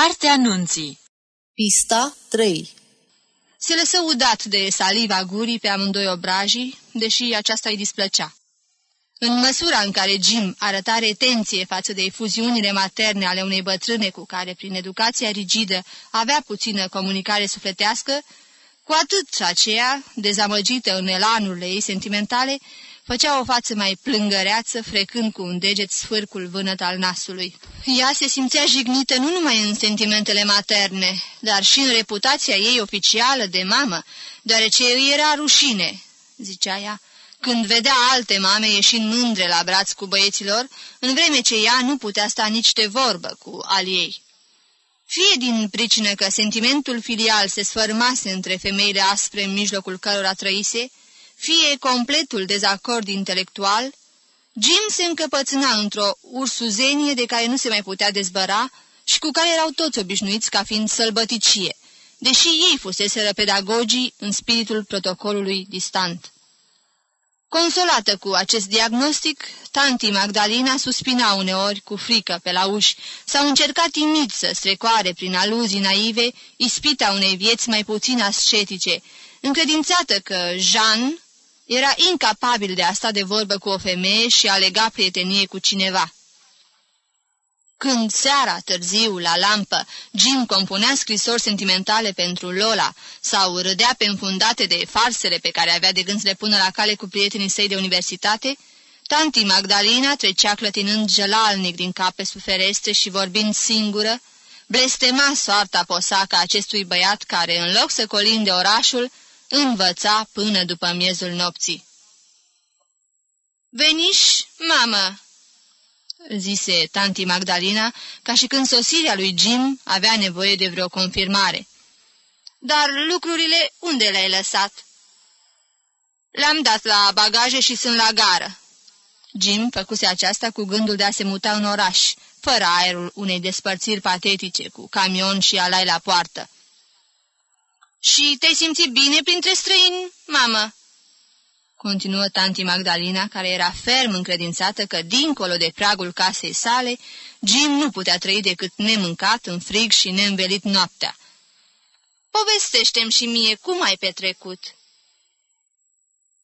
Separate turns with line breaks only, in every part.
Cartea Nunții
Pista 3
Se lăsă udat de saliva gurii pe amândoi obrajii, deși aceasta îi displăcea. În măsura în care Jim arăta retenție față de efuziunile materne ale unei bătrâne cu care, prin educația rigidă, avea puțină comunicare sufletească, cu atât aceea, dezamăgită în elanurile ei sentimentale, făcea o față mai plângăreață, frecând cu un deget sfârcul vânăt al nasului. Ea se simțea jignită nu numai în sentimentele materne, dar și în reputația ei oficială de mamă, deoarece îi era rușine, zicea ea, când vedea alte mame ieșind mândre la braț cu băieților, în vreme ce ea nu putea sta nici de vorbă cu al ei. Fie din pricină că sentimentul filial se sfărmase între femeile aspre în mijlocul cărora trăise, fie completul dezacord intelectual, Jim se încăpățâna într-o ursuzenie de care nu se mai putea dezbăra și cu care erau toți obișnuiți ca fiind sălbăticie, deși ei fuseseră pedagogii în spiritul protocolului distant. Consolată cu acest diagnostic, tanti Magdalena suspina uneori cu frică pe la uși sau încerca timid să strecoare prin aluzii naive ispita unei vieți mai puțin ascetice, încredințată că Jean era incapabil de a sta de vorbă cu o femeie și a lega prietenie cu cineva. Când seara, târziu, la lampă, Jim compunea scrisori sentimentale pentru Lola sau râdea pe înfundate de farsele pe care avea de gând să le pună la cale cu prietenii săi de universitate, tanti Magdalena trecea clătinând gelalnic din cap pe suferestre și vorbind singură, blestema soarta posaca acestui băiat care, în loc să colinde orașul, învăța până după miezul nopții. Veniș, mamă!" zise tanti Magdalena, ca și când sosirea lui Jim avea nevoie de vreo confirmare. Dar lucrurile unde le-ai lăsat?" Le-am dat la bagaje și sunt la gară." Jim făcuse aceasta cu gândul de a se muta în oraș, fără aerul unei despărțiri patetice, cu camion și alai la poartă. Și te-ai simțit bine printre străini, mamă?" Continuă tanti Magdalena, care era ferm încredințată că, dincolo de pragul casei sale, Jim nu putea trăi decât nemâncat, în frig și neînvelit noaptea. Povestește-mi și mie cum ai petrecut."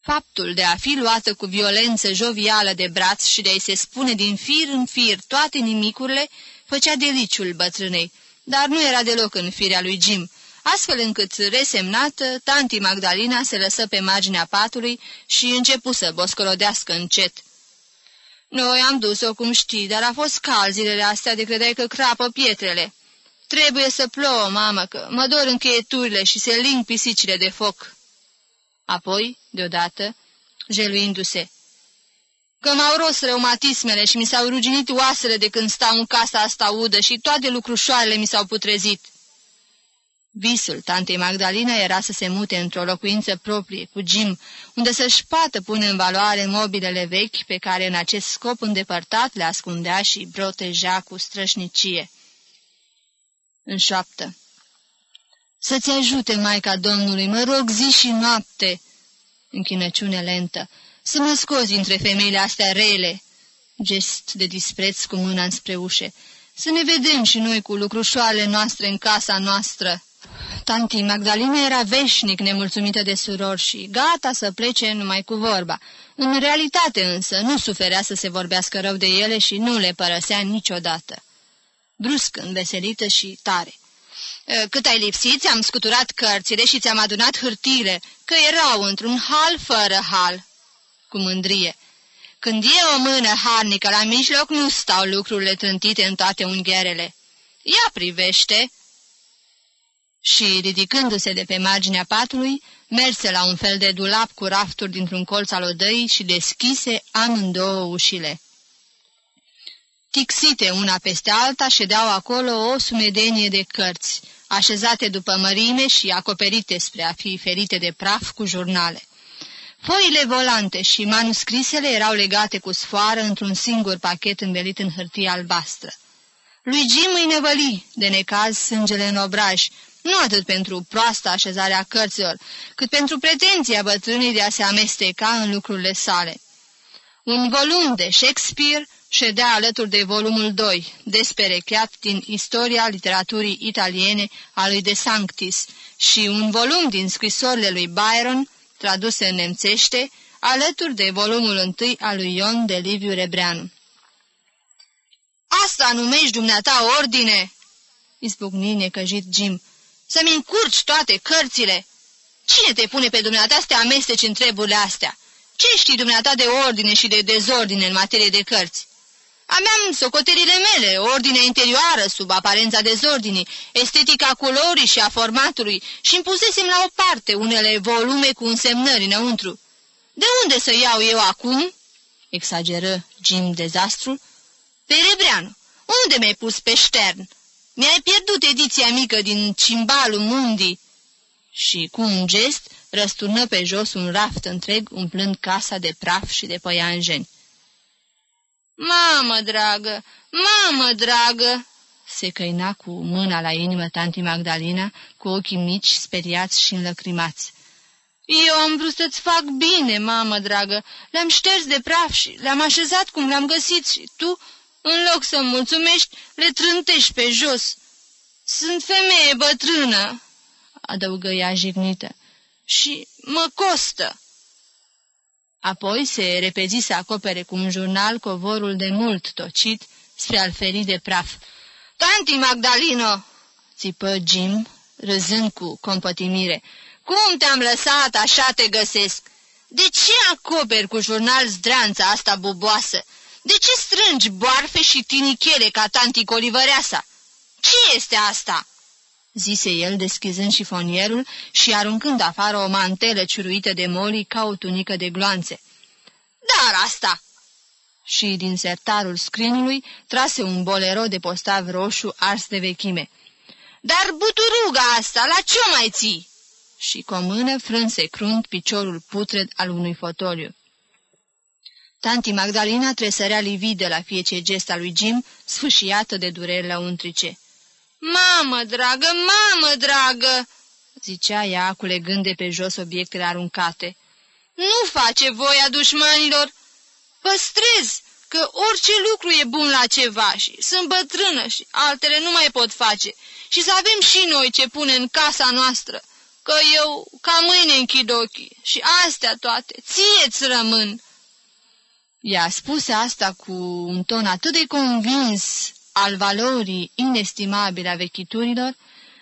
Faptul de a fi luată cu violență jovială de braț și de a-i se spune din fir în fir toate nimicurile, făcea deliciul bătrânei, dar nu era deloc în firea lui Jim, astfel încât, resemnată, tanti Magdalena se lăsă pe marginea patului și începu să boscolodească încet. Noi am dus-o, cum știi, dar a fost cald zilele astea de credeai că crapă pietrele. Trebuie să plouă, mamă, că mă dor încheieturile și se ling pisicile de foc. Apoi, deodată, jeluindu-se, că m-au rost reumatismele și mi s-au ruginit oasele de când stau în casa asta udă și toate lucrușoarele mi s-au putrezit. Visul tantei Magdalena era să se mute într-o locuință proprie cu Jim, unde să-și poată pune în valoare mobilele vechi pe care în acest scop îndepărtat le ascundea și proteja cu strășnicie. În șoaptă. Să-ți ajute, Maica Domnului, mă rog zi și noapte!" Închinăciune lentă. Să mă scozi dintre femeile astea rele!" Gest de dispreț cu mâna înspre ușe. Să ne vedem și noi cu lucrușoarele noastre în casa noastră!" Tanti Magdalena era veșnic nemulțumită de surori și gata să plece numai cu vorba. În realitate însă nu suferea să se vorbească rău de ele și nu le părăsea niciodată. Brusc, înveselită și tare. Cât ai lipsit, ți-am scuturat cărțile și ți-am adunat hârtile, că erau într-un hal fără hal. Cu mândrie. Când e o mână harnică la mijloc, nu stau lucrurile trântite în toate ungherele. Ia privește!" Și, ridicându-se de pe marginea patului, merse la un fel de dulap cu rafturi dintr-un colț al odăii și deschise amândouă ușile. Tixite una peste alta ședeau acolo o sumedenie de cărți, așezate după mărime și acoperite spre a fi ferite de praf cu jurnale. Foile volante și manuscrisele erau legate cu sfoară într-un singur pachet învelit în hârtie albastră. Lui Jim îi nevăli de necaz sângele în obraj, nu atât pentru proasta așezarea cărților, cât pentru pretenția bătrânii de a se amesteca în lucrurile sale. Un volum de Shakespeare ședea alături de volumul 2, desperecheat din Istoria literaturii italiene a lui De Sanctis și un volum din scrisorile lui Byron, traduse în nemțește, alături de volumul 1 al lui Ion de Liviu Rebreanu. Asta numești dumneata ordine?" izbucni necăjit Jim. Să-mi încurci toate cărțile! Cine te pune pe dumneata să te amesteci în treburile astea? Ce știi dumneata de ordine și de dezordine în materie de cărți? Aveam socoterile mele, ordinea interioară sub aparența dezordinii, estetica culorii și a formatului și îmi pusesem la o parte unele volume cu însemnări înăuntru. De unde să iau eu acum?" exageră Jim dezastrul. Pe Rebreanu, unde mi-ai pus pe ștern? Mi-ai pierdut ediția mică din Cimbalul Mundi." Și cu un gest răsturnă pe jos un raft întreg umplând casa de praf și de păianjeni. Mamă dragă, mamă dragă!" se căina cu mâna la inimă tanti Magdalena, cu ochii mici, speriați și înlăcrimați. Eu am vrut să-ți fac bine, mamă dragă, le-am șters de praf și le-am așezat cum le-am găsit și tu, în loc să mulțumești, le trântești pe jos. Sunt femeie bătrână, adăugă ea jignită, și mă costă. Apoi se repezi să acopere cu un jurnal covorul de mult tocit spre al feri de praf. Tanti Magdalino!" țipă Jim, râzând cu compătimire. Cum te-am lăsat, așa te găsesc. De ce acoperi cu jurnal zdranța asta buboasă? De ce strângi boarfe și tinichele ca tanti colivăreasa? Ce este asta?" zise el, deschizând șifonierul și aruncând afară o mantelă ciuruită de moli ca o tunică de gloanțe. Dar asta!" Și din sertarul scrinului trase un bolero de postav roșu ars de vechime. Dar buturuga asta, la ce mai ții?" Și cu o mână frânse crunt piciorul putred al unui fotoliu. Tanti Magdalena tresărea lividă la fiecare gest al lui Jim, sfâșiată de dureri la untrice. Mamă, dragă, mamă, dragă!" zicea ea, culegând de pe jos obiectele aruncate. Nu face voia dușmanilor! Păstrez că orice lucru e bun la ceva și sunt bătrână și altele nu mai pot face și să avem și noi ce pune în casa noastră, că eu ca mâine închid ochii și astea toate, ție-ți rămân!" Ea spuse asta cu un ton atât de convins al valorii inestimabile a vechiturilor,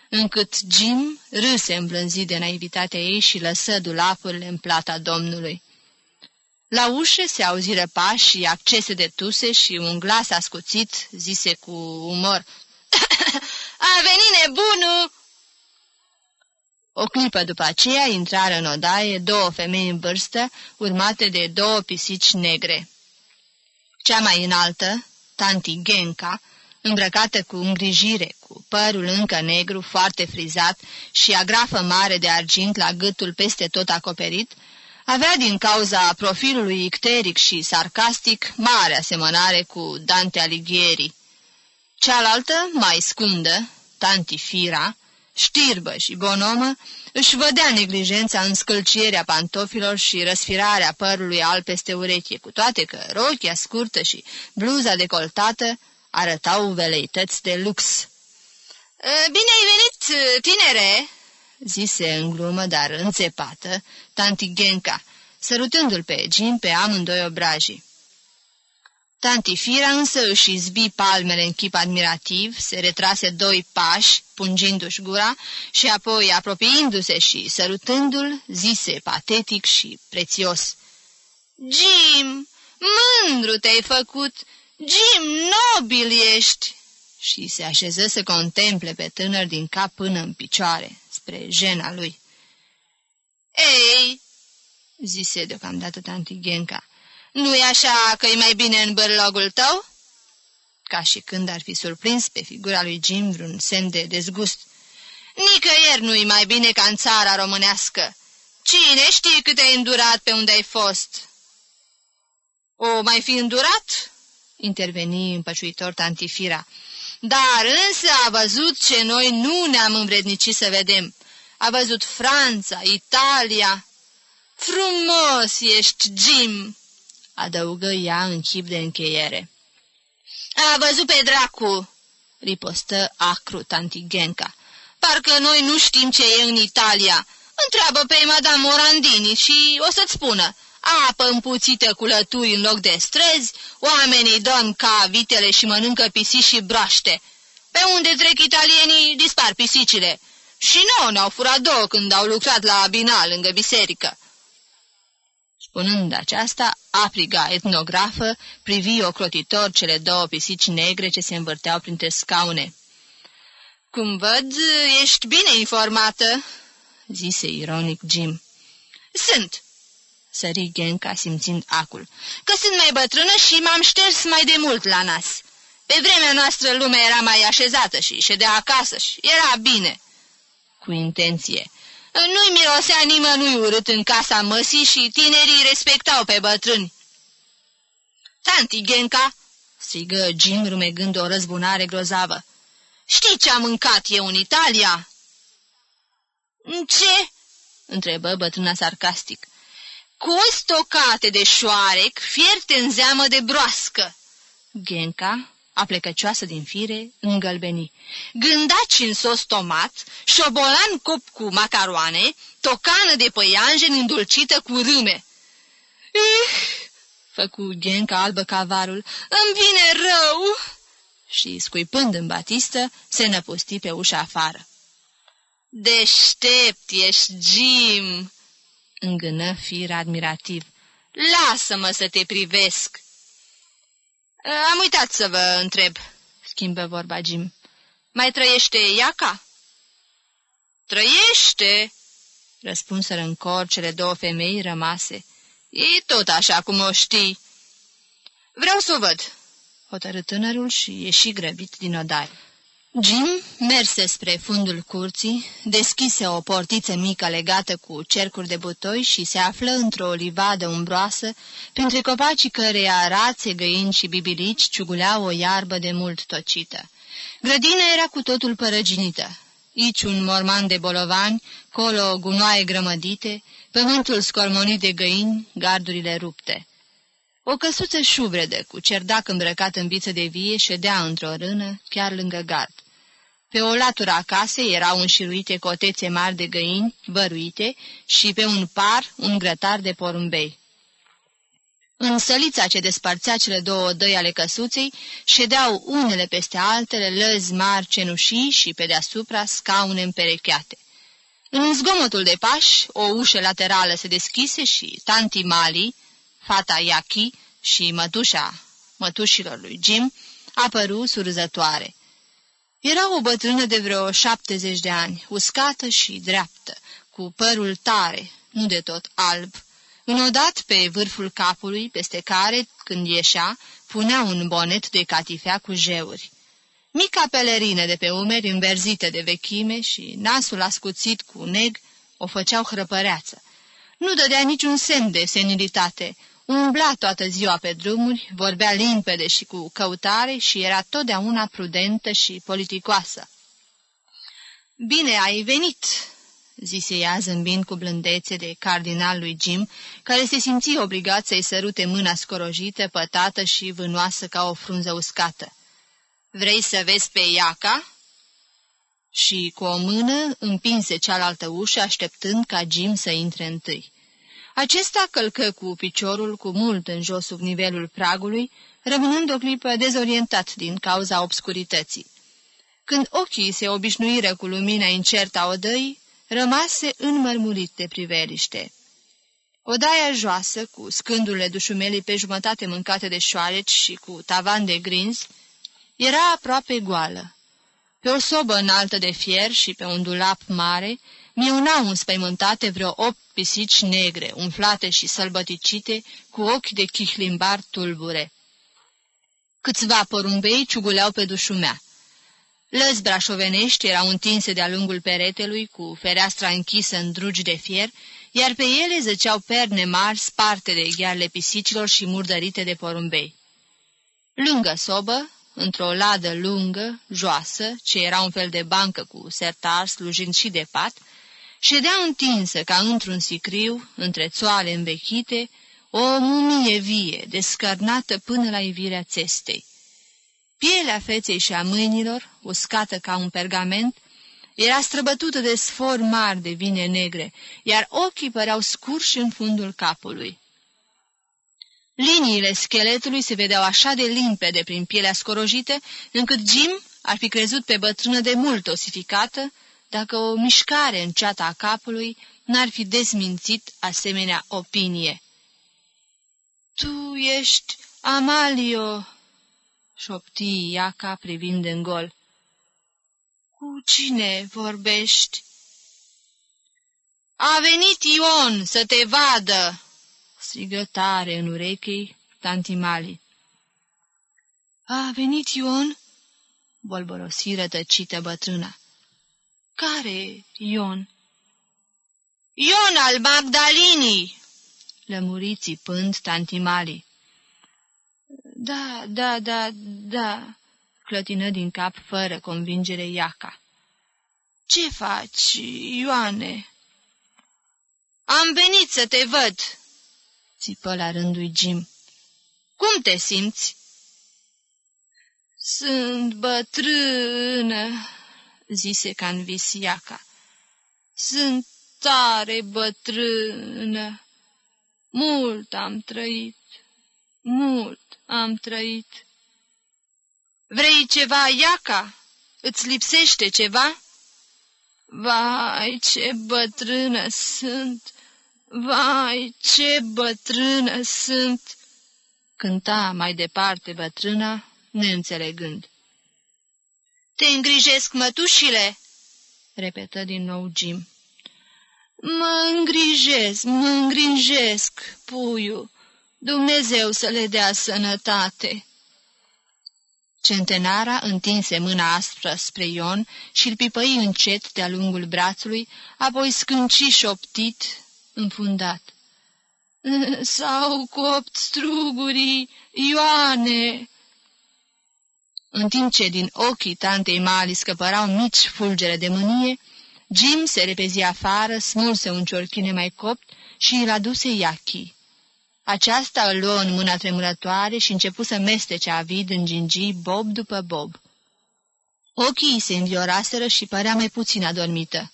încât Jim râse îmblânzit de naivitatea ei și lăsă dulapurile în plata Domnului. La ușă se auziră pași și accese de tuse și un glas ascuțit zise cu umor, A venit nebunul!" O clipă după aceea intrară în odaie două femei în vârstă, urmate de două pisici negre. Cea mai înaltă, tanti Genca, îmbrăcată cu îngrijire, cu părul încă negru, foarte frizat și agrafă mare de argint la gâtul peste tot acoperit, avea din cauza profilului icteric și sarcastic mare asemănare cu Dante Alighieri. Cealaltă, mai scundă, tanti Fira, știrbă și bonomă, își vădea neglijența în scălcierea pantofilor și răsfirarea părului al peste ureche, cu toate că rochia scurtă și bluza decoltată arătau veleități de lux. Bine ai venit, tinere!" zise în glumă, dar înțepată, tanti Genca, sărutându-l pe Jim pe amândoi obrajii. Tanti Fira însă își izbi palmele în chip admirativ, se retrase doi pași, pungindu-și gura, și apoi, apropiindu-se și sărutându-l, zise patetic și prețios. Jim, mândru te-ai făcut! Jim, nobil ești!" Și se așeză să contemple pe tânăr din cap până în picioare, spre jena lui. Ei, zise deocamdată tanti Genca, nu-i așa că e mai bine în bărlogul tău?" Ca și când ar fi surprins pe figura lui Jim vreun semn de dezgust. Nicăieri nu-i mai bine ca în țara românească. Cine știe cât ai îndurat pe unde ai fost?" O mai fi îndurat?" interveni împăciuitor tantifira. Dar însă a văzut ce noi nu ne-am învrednicit să vedem. A văzut Franța, Italia. Frumos ești, Jim!" Adăugă ea în chip de încheiere. A văzut pe dracu!" ripostă acru tanti Genca. Parcă noi nu știm ce e în Italia. Întreabă pe Madame Morandini și o să-ți spună. Apă împuțită cu lături în loc de străzi, oamenii dorm ca vitele și mănâncă pisici și broaște. Pe unde trec italienii, dispar pisicile. Și nouă ne-au furat două când au lucrat la Abinal, lângă biserică. Spunând aceasta, apriga etnografă privi ocrotitor cele două pisici negre ce se învârteau printre scaune. Cum văd, ești bine informată," zise ironic Jim. Sunt," sări Genca simțind acul, că sunt mai bătrână și m-am șters mai de mult la nas. Pe vremea noastră lumea era mai așezată și ședea acasă și era bine." Cu intenție. Nu-i mirosea nimănui urât în casa măsii și tinerii respectau pe bătrâni. Tanti Genca, strigă Jim rumegând o răzbunare grozavă. Știi ce am mâncat eu în Italia?" Ce?" întrebă bătrâna sarcastic. Coi stocate de șoarec, fierte în zeamă de broască." Genca, aplecăcioasă din fire, îngălbeni. Gândaci în sos tomat, șobolan cop cu macaroane, tocană de păianjen îndulcită cu râme. Ih, făcu Genca albă cavarul, îmi vine rău!" Și, scuipând în batistă, se năpusti pe ușa afară. Deștept ești, Jim!" îngână fir admirativ. Lasă-mă să te privesc!" Am uitat să vă întreb," schimbă vorba Jim. Mai trăiește Iaca?" Trăiește!" răspunseră în cor cele două femei rămase. E tot așa cum o știi." Vreau să o văd," hotărât tânărul și ieși grăbit din odaie. Jim merse spre fundul curții, deschise o portiță mică legată cu cercuri de butoi și se află într-o livadă umbroasă, printre copacii căreia rațe, găini și bibilici ciuguleau o iarbă de mult tocită. Grădina era cu totul părăginită. Ici un morman de bolovani, colo gunoaie grămădite, pământul scormonit de găini, gardurile rupte. O căsuță șubredă, cu cerdac îmbrăcat în biță de vie, ședea într-o rână, chiar lângă gard. Pe o latură a casei erau înșiruite cotețe mari de găini, văruite, și pe un par un grătar de porumbei. În sălița ce despărțea cele două dăi ale căsuței, ședeau unele peste altele lăzi mari cenușii și pe deasupra scaune împerecheate. În zgomotul de pași, o ușă laterală se deschise și tanti Mali, fata Yaki și mătușa mătușilor lui Jim, apăru surzătoare. Era o bătrână de vreo șaptezeci de ani, uscată și dreaptă, cu părul tare, nu de tot alb, înodat pe vârful capului, peste care, când ieșea, punea un bonet de catifea cu jeuri. Mica pelerină de pe umeri înverzită de vechime și nasul ascuțit cu neg o făceau hrăpăreață. Nu dădea niciun semn de senilitate, Umbla toată ziua pe drumuri, vorbea limpede și cu căutare și era totdeauna prudentă și politicoasă. Bine ai venit!" zise ea zâmbind cu blândețe de cardinal lui Jim, care se simți obligat să-i sărute mâna scorojită, pătată și vânoasă ca o frunză uscată. Vrei să vezi pe Iaca?" Și cu o mână împinse cealaltă ușă, așteptând ca Jim să intre întâi. Acesta călcă cu piciorul cu mult în jos sub nivelul pragului, rămânând o clipă dezorientat din cauza obscurității. Când ochii se obișnuiră cu lumina incertă a odăii, rămase înmărmurit de priveliște. Odaia joasă, cu scândurile dușumelii pe jumătate mâncate de șoareci și cu tavan de grinzi, era aproape goală. Pe o sobă înaltă de fier și pe un dulap mare, miunau înspăimântate vreo opt pisici negre, umflate și sălbăticite, cu ochi de chihlimbar tulbure. Câțiva porumbei ciuguleau pe dușumea. Lăzi brașovenești erau întinse de-a lungul peretelui, cu fereastra închisă în drugi de fier, iar pe ele zăceau perne mari sparte de ghearele pisicilor și murdărite de porumbei. Lângă sobă, într-o ladă lungă, joasă, ce era un fel de bancă cu sertar slujind și de pat, ședea întinsă ca într-un sicriu, între țoale învechite, o mumie vie, descărnată până la ivirea țestei. Pielea feței și a mâinilor, uscată ca un pergament, era străbătută de sfori mari de vine negre, iar ochii păreau scurși în fundul capului. Liniile scheletului se vedeau așa de limpede prin pielea scorojită, încât Jim ar fi crezut pe bătrână de mult osificată, dacă o mișcare în ceata a capului n-ar fi dezmințit asemenea opinie. Tu ești Amalio!" șopti Iaca privind în gol. Cu cine vorbești?" A venit Ion să te vadă!" strigă tare în urechii tantimali. A venit Ion?" bolborosi rătăcită bătrâna. Care Ion?" Ion al Magdalinii!" lămuri țipând tantimali. Da, da, da, da, clătină din cap fără convingere Iaca. Ce faci, Ioane?" Am venit să te văd!" țipă la rândul Jim. Cum te simți?" Sunt bătrână," zise Canvis Iaca. Sunt tare bătrână. Mult am trăit, mult am trăit. Vrei ceva, Iaca? Îți lipsește ceva? Vai, ce bătrână sunt! Vai, ce bătrână sunt! Cânta mai departe bătrâna, neînțelegând. Te îngrijesc mătușile!" repetă din nou Jim. Mă îngrijesc, mă îngrijesc, puiu, Dumnezeu să le dea sănătate!" Centenara întinse mâna aspră spre Ion și îl pipăi încet de-a lungul brațului, apoi scânci șoptit, înfundat. S-au copt strugurii, Ioane!" În timp ce din ochii tantei Mali scăpărau mici fulgere de mânie, Jim se repezi afară, smulse un ciorchine mai copt și îl aduse Iachi. Aceasta îl luă în mâna tremurătoare și începu să mestece avid în gingii bob după bob. Ochii se învioraseră și părea mai puțin adormită.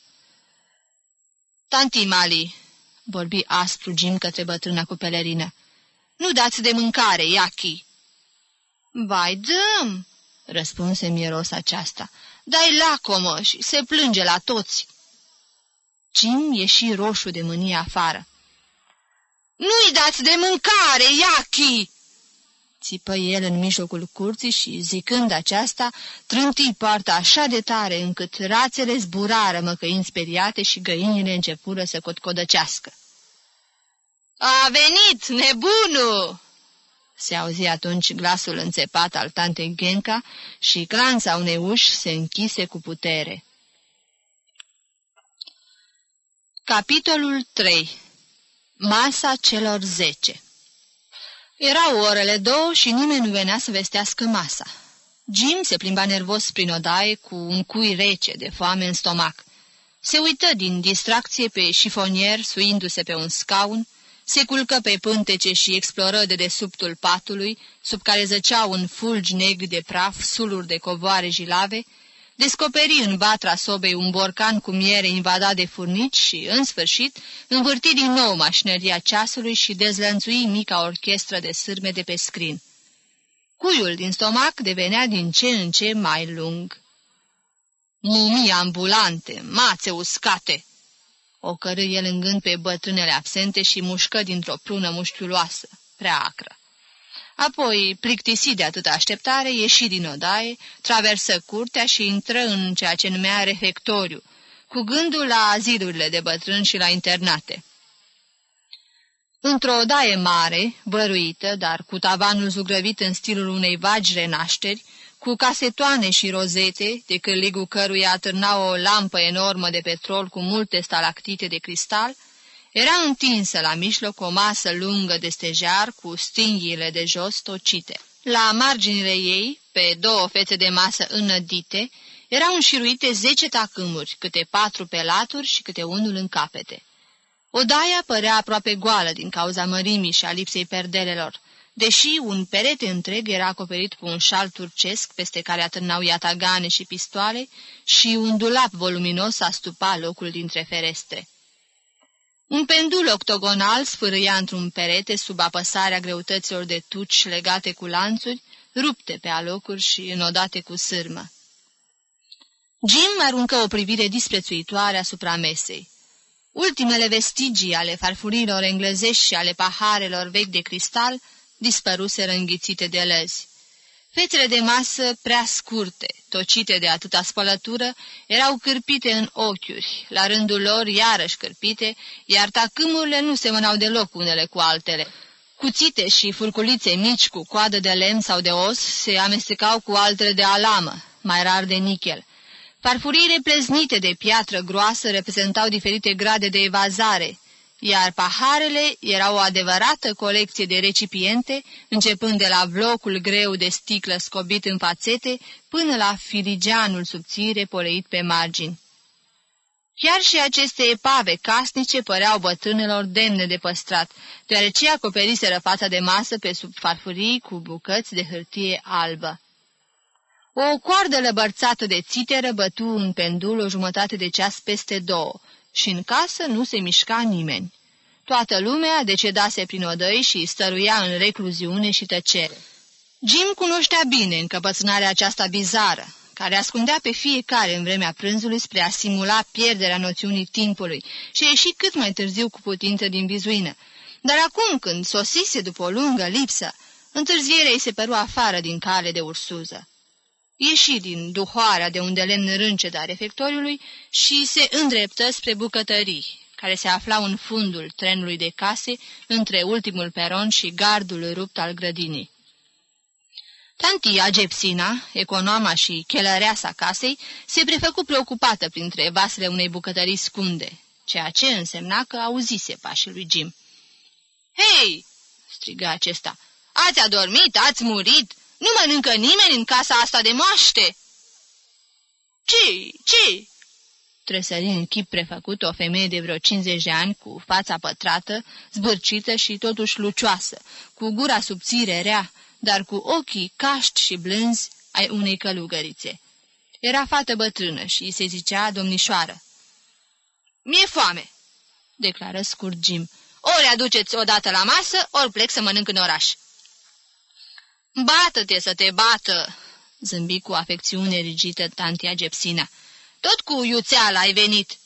Tanti Mali, vorbi aspru Jim către bătrâna cu pelerină, nu dați de mâncare, Iachi. Vai, dăm, răspunse miros aceasta. Dai lacomă și se plânge la toți. Jim ieși roșu de mânie afară. Nu-i dați de mâncare, Iachi!" țipă el în mijlocul curții și, zicând aceasta, trânti poarta așa de tare încât rațele zburară măcăind speriate și găinile începură să cotcodăcească. A venit, nebunul!" Se auzi atunci glasul înțepat al tantei Genca și clanța unei uși se închise cu putere. Capitolul 3 Masa celor zece Erau orele două și nimeni nu venea să vestească masa. Jim se plimba nervos prin odaie cu un cui rece de foame în stomac. Se uită din distracție pe șifonier, suindu-se pe un scaun, se culcă pe pântece și exploră de desubtul patului, sub care zăceau în fulgi negri de praf suluri de covoare jilave, descoperi în batra sobei un borcan cu miere invadat de furnici și, în sfârșit, învârti din nou mașinăria ceasului și dezlănțui mica orchestră de sârme de pe scrin. Cuiul din stomac devenea din ce în ce mai lung. Mumii ambulante, mațe uscate!" O cără el în gând pe bătrânele absente și mușcă dintr-o prună mușchiuloasă, prea acră. Apoi, plictisit de atâta așteptare, ieși din odaie, traversă curtea și intră în ceea ce numea refectoriu, cu gândul la azilurile de bătrâni și la internate. Într-o odaie mare, băruită, dar cu tavanul zugrăvit în stilul unei vagi renașteri, cu casetoane și rozete, de cârligul căruia atârna o lampă enormă de petrol cu multe stalactite de cristal, era întinsă la mijloc o masă lungă de stejar cu stinghiile de jos tocite. La marginile ei, pe două fețe de masă înădite, erau înșiruite zece tacâmuri, câte patru pe laturi și câte unul în capete. Odaia părea aproape goală din cauza mărimii și a lipsei perdelelor, deși un perete întreg era acoperit cu un șal turcesc peste care atârnau iatagane și pistoale și un dulap voluminos astupa locul dintre ferestre. Un pendul octogonal sfârâia într-un perete sub apăsarea greutăților de tuci legate cu lanțuri, rupte pe alocuri și înodate cu sârmă. Jim aruncă o privire disprețuitoare asupra mesei. Ultimele vestigii ale farfurilor englezești și ale paharelor vechi de cristal dispăruseră înghițite de lăzi. Fețele de masă prea scurte, tocite de atâta spălătură, erau cârpite în ochiuri, la rândul lor iarăși cârpite, iar tacâmurile nu semănau deloc unele cu altele. Cuțite și furculițe mici cu coadă de lemn sau de os se amestecau cu altele de alamă, mai rar de nichel. Farfuriile pleznite de piatră groasă reprezentau diferite grade de evazare, iar paharele erau o adevărată colecție de recipiente, începând de la blocul greu de sticlă scobit în fațete până la filigeanul subțire poleit pe margini. Chiar și aceste epave casnice păreau bătrânelor demne de păstrat, deoarece acoperiseră fața de masă pe sub farfurii cu bucăți de hârtie albă. O coardă lăbărțată de țiteră bătu un pendul o jumătate de ceas peste două și în casă nu se mișca nimeni. Toată lumea decedase prin odăi și stăruia în recluziune și tăcere. Jim cunoștea bine încăpățânarea aceasta bizară, care ascundea pe fiecare în vremea prânzului spre a simula pierderea noțiunii timpului și a ieșit cât mai târziu cu putință din vizuină. Dar acum, când sosise după o lungă lipsă, întârzierea ei se păru afară din cale de ursuză ieși din duhoarea de unde lemn râncet a refectoriului și se îndreptă spre bucătării, care se aflau în fundul trenului de case, între ultimul peron și gardul rupt al grădinii. Tantia Gepsina, economa și chelăreasa casei, se prefăcu preocupată printre vasele unei bucătării scunde, ceea ce însemna că auzise pașii lui Jim. Hei!" strigă acesta. Ați adormit? Ați murit? Nu mănâncă nimeni în casa asta de moaște!" Ce? Ce?" Tresări în chip prefăcut o femeie de vreo 50 de ani, cu fața pătrată, zbârcită și totuși lucioasă, cu gura subțire rea, dar cu ochii caști și blânzi ai unei călugărițe. Era fată bătrână și se zicea domnișoară. Mi-e foame!" declară scurt Jim. Ori aduceți odată la masă, ori plec să mănânc în oraș." Bată-te să te bată!" zâmbi cu afecțiune rigită tantia Gepsina. Tot cu iuțeala ai venit!"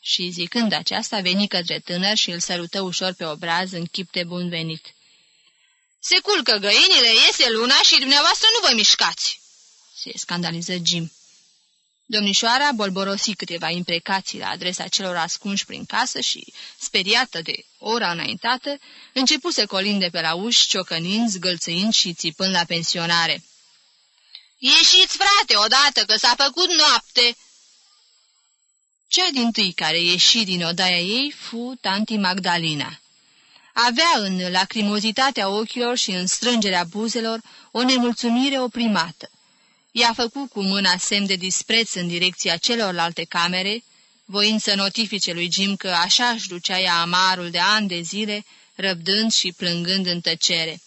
Și zicând aceasta, veni către tânăr și îl sărută ușor pe obraz în chip de bun venit. Se culcă găinile, iese luna și dumneavoastră nu vă mișcați!" se scandaliză Jim. Domnișoara bolborosi câteva imprecații la adresa celor ascunși prin casă și, speriată de ora înaintată, începu să colinde pe la uși, ciocănind, zgâlțâind și țipând la pensionare. Ieșiți, frate, odată, că s-a făcut noapte!" Cea din tâi care ieși din odaia ei fu tanti Magdalena. Avea în lacrimozitatea ochilor și în strângerea buzelor o nemulțumire oprimată i-a făcut cu mâna semn de dispreț în direcția celorlalte camere, voind să notifice lui Jim că așa își ducea ea amarul de ani de zile, răbdând și plângând în tăcere.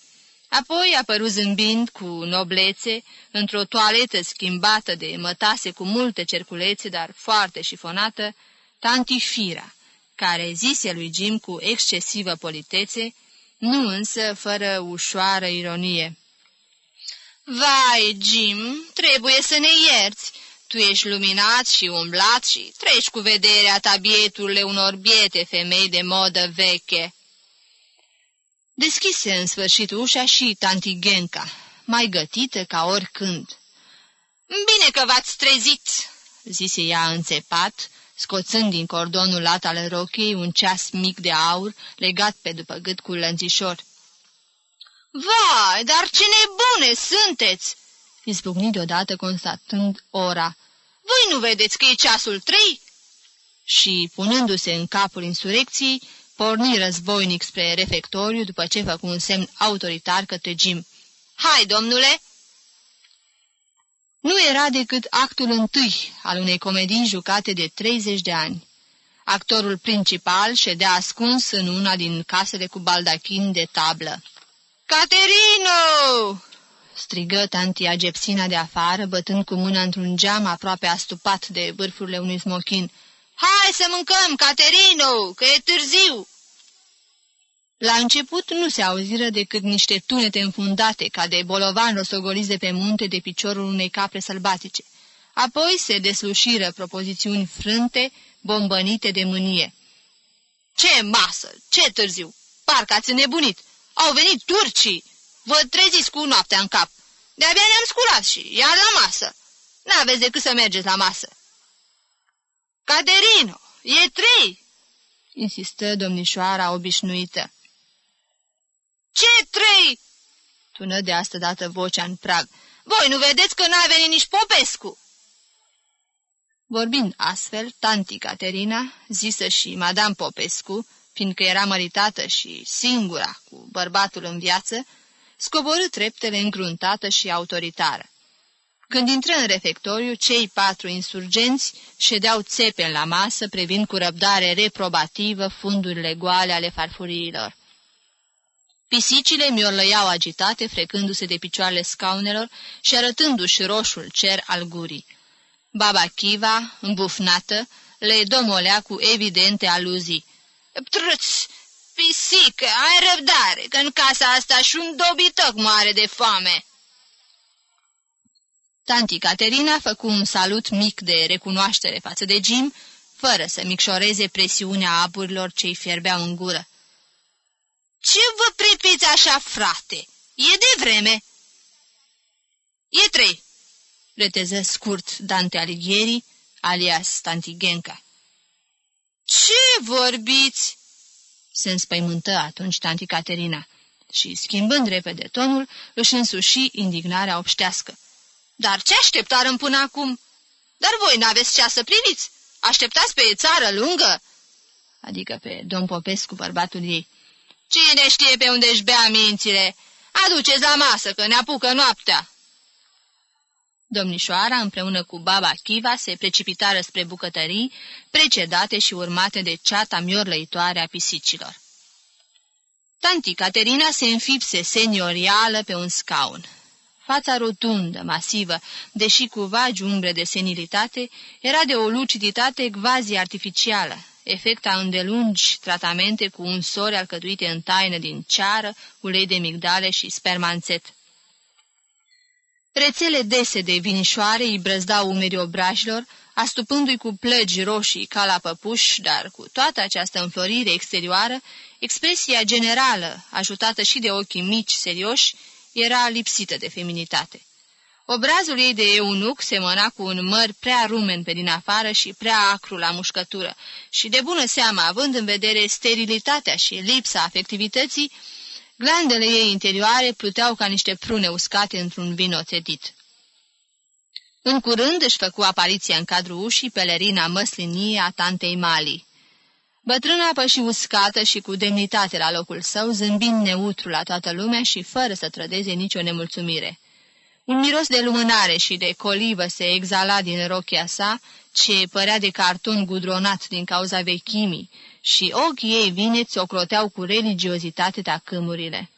Apoi a părut zâmbind cu noblețe, într-o toaletă schimbată de mătase cu multe cerculețe, dar foarte șifonată, tanti Fira, care zise lui Jim cu excesivă politețe, nu însă fără ușoară ironie. Vai, Jim, trebuie să ne ierți. Tu ești luminat și umblat și treci cu vederea ta bieturile unor biete femei de modă veche. Deschise în sfârșit ușa și tanti Genca, mai gătită ca oricând. Bine că v-ați trezit, zise ea înțepat, scoțând din cordonul lat al rochii un ceas mic de aur legat pe după gât cu lănțișor. Vai, dar ce nebune sunteți!" izbucni deodată constatând ora. Voi nu vedeți că e ceasul trei?" Și, punându-se în capul insurecției, porni războinic spre refectoriu după ce făcu un semn autoritar către Jim. Hai, domnule!" Nu era decât actul întâi al unei comedii jucate de 30 de ani. Actorul principal ședea ascuns în una din casele cu baldachin de tablă. Caterino!" strigă tanti Agepsina de afară, bătând cu mâna într-un geam aproape astupat de vârfurile unui smochin. Hai să mâncăm, Caterino, că e târziu!" La început nu se auziră decât niște tunete înfundate, ca de bolovan rosogoliți de pe munte de piciorul unei capre sălbatice. Apoi se deslușiră propozițiuni frânte, bombănite de mânie. Ce masă! Ce târziu! Parcă ați nebunit! Au venit turcii! Vă treziți cu noaptea în cap! De-abia ne-am sculat și iar la masă! N-aveți decât să mergeți la masă! Caterino, e trei!" insistă domnișoara obișnuită. Ce trei?" tună de asta dată vocea în prag. Voi nu vedeți că n-a venit nici Popescu?" Vorbind astfel, tanti Caterina, zisă și Madame Popescu, fiindcă era măritată și singura cu bărbatul în viață, scoborâ treptele încruntată și autoritară. Când intră în refectoriu, cei patru insurgenți ședeau țepen la masă, privind cu răbdare reprobativă fundurile goale ale farfuriilor. Pisicile miorlăiau agitate, frecându-se de picioarele scaunelor și arătându-și roșul cer al gurii. Baba Chiva, îmbufnată, le domolea cu evidente aluzii. Trâț, pisică, ai răbdare, că în casa asta și un dobitoc moare de foame!" Tanti Caterina făcu un salut mic de recunoaștere față de Jim, fără să micșoreze presiunea aburilor ce-i fierbeau în gură. Ce vă pripiți așa, frate? E de vreme." E trei," reteză scurt Dante Alighieri, alias Tantigenca. Ce vorbiți?" se înspăimântă atunci tanti Caterina și, schimbând repede tonul, își însuși indignarea obștească. Dar ce așteptarăm până acum? Dar voi n-aveți cea să priviți? Așteptați pe țară lungă?" Adică pe domn Popescu, bărbatul ei. Cine știe pe unde își bea mințile? Aduceți la masă, că ne apucă noaptea!" Domnișoara, împreună cu baba Chiva, se precipitară spre bucătării, precedate și urmate de ceata miorlăitoare a pisicilor. Tanti Caterina se înfipse seniorială pe un scaun. Fața rotundă, masivă, deși cu vagi umbre de senilitate, era de o luciditate quasi artificială, efecta îndelungi tratamente cu unsori alcătuite în taină din ceară, ulei de migdale și spermanțet. Rețele dese de vinișoare îi brăzdau umerii obrajilor, astupându-i cu plăgi roșii ca la păpuș, dar cu toată această înflorire exterioară, expresia generală, ajutată și de ochii mici serioși, era lipsită de feminitate. Obrazul ei de eunuc semăna cu un măr prea rumen pe din afară și prea acru la mușcătură și, de bună seamă, având în vedere sterilitatea și lipsa afectivității, glandele ei interioare pluteau ca niște prune uscate într-un vin oțedit. În curând își făcu apariția în cadrul ușii pelerina măslinie a tantei Mali. Bătrâna păși uscată și cu demnitate la locul său, zâmbind neutru la toată lumea și fără să trădeze nicio nemulțumire. Un miros de lumânare și de colivă se exala din rochia sa, ce părea de carton gudronat din cauza vechimii, și ochii ei vineți o croteau cu religiozitate tacâmurile.